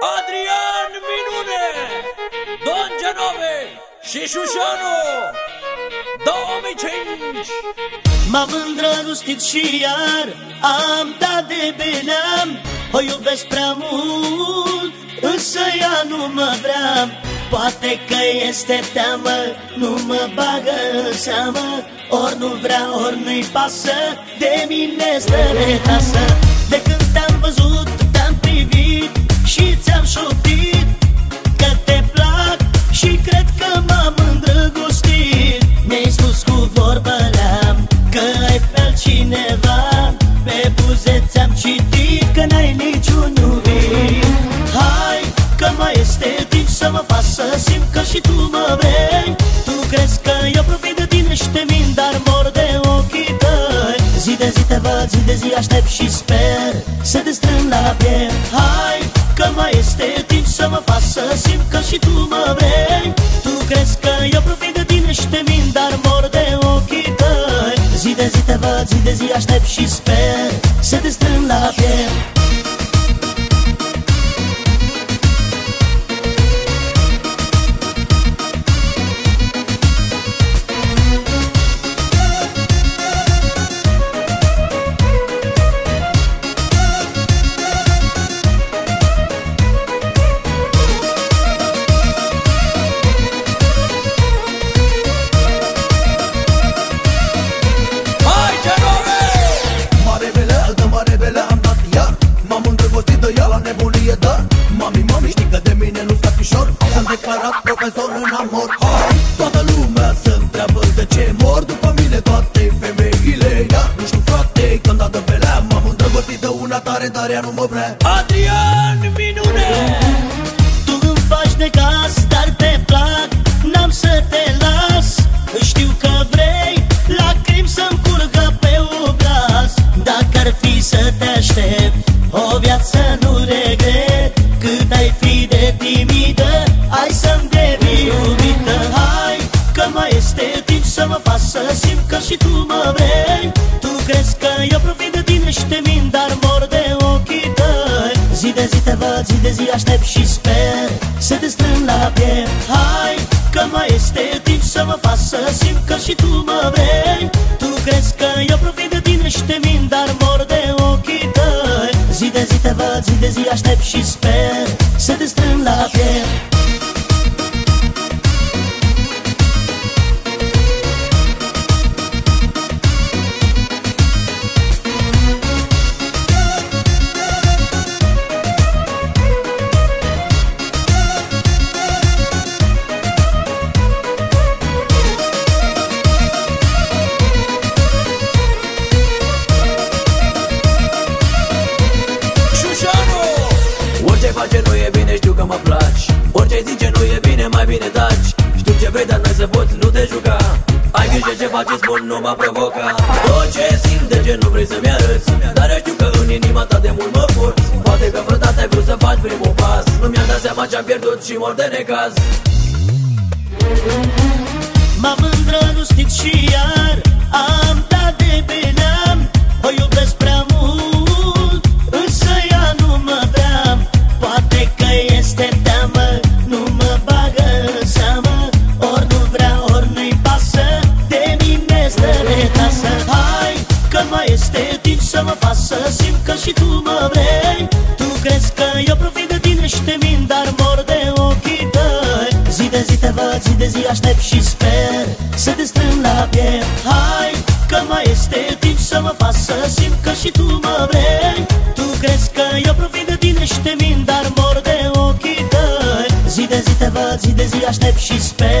Adrian Minune, Don Genove și Șușanu. 2005 M-am îndrăgostit și iar am dat de beneam. O iubesc prea mult, însă ea nu mă vrea. Poate că este teamă, nu mă bagă în seamă. Ori nu vrea, ori nu-i pasă, de mine stă retasă șoptit Că te plac și cred că m-am îndrăgostit. Mi-ai spus cu vorbă leam că ai pe altcineva. Pe buzeț ți-am citit că n-ai niciun iubit. Hai că mai este timp să mă fac să simt că și tu mă vrei. Tu crezi că eu profit de tine și te mint, dar mor de ochii tăi. Zi de zi te văd, zi de zi aștept și sper Să te strâng la piept. Hai că mai este timp să mă fac să simt că și tu mă vrei. Tu crezi că eu profit de tine și te mint, dar mor de ochii tăi. Zi de zi te văd, zi de zi aștept și sper Să te strâng la piept profesor în amor. Hai, toată lumea se întreabă de ce mor. După mine toate femeile Iar nu știu frate, când dată belea M-am îndrăgostit de una tare, dar ea nu mă vrea. Adrian Minune! Tu îmi faci de caz, dar te plac N-am să te las. Știu că vrei lacrimi să-mi curgă pe obraz. Dacă ar fi să te aștept O viață nu regret. Cât ai fi de timidă Ai să-mi devii iubită Hai că mai este timp să mă fac să simt că și tu mă vrei. Tu crezi că eu profit de tine și te mint Dar mor de ochii tăi. Zi de zi te văd, zi de zi aștept și sper Să te strâng la piept. Hai că mai este timp să mă fac să simt că și tu mă vrei. Tu crezi că eu profit de tine și te mint Dar mor de ochii tăi. Zi de zi te văd, zi de zi aștept și sper Să te strâng la piept Orice face nu e bine, știu că mă placi Orice zice nu e bine, mai bine taci. Știu ce vrei, dar n-ai să poți, nu te juca. Ai grijă ce faci, spun, nu mă provoca. Tot ce simt, de ce nu vrei să-mi arăți. Dar eu știu că în inima ta de mult mă porți Poate că vreodată ai vrut să faci primul pas. Nu mi-am dat seama ce-am pierdut și mor de necaz. M-am îndrăgostit și iar simt că și tu mă vrei. Tu crezi că eu profit de tine și te mint, dar mor de ochii tăi. Zi de zi te văd, zi de zi aștept și sper Să te strâng la piept. Hai că mai este timp să mă fac să simt că și tu mă vrei. Tu crezi că eu profit de tine și te mint, dar mor de ochii tăi. Zi de zi te văd, zi de zi aștept și sper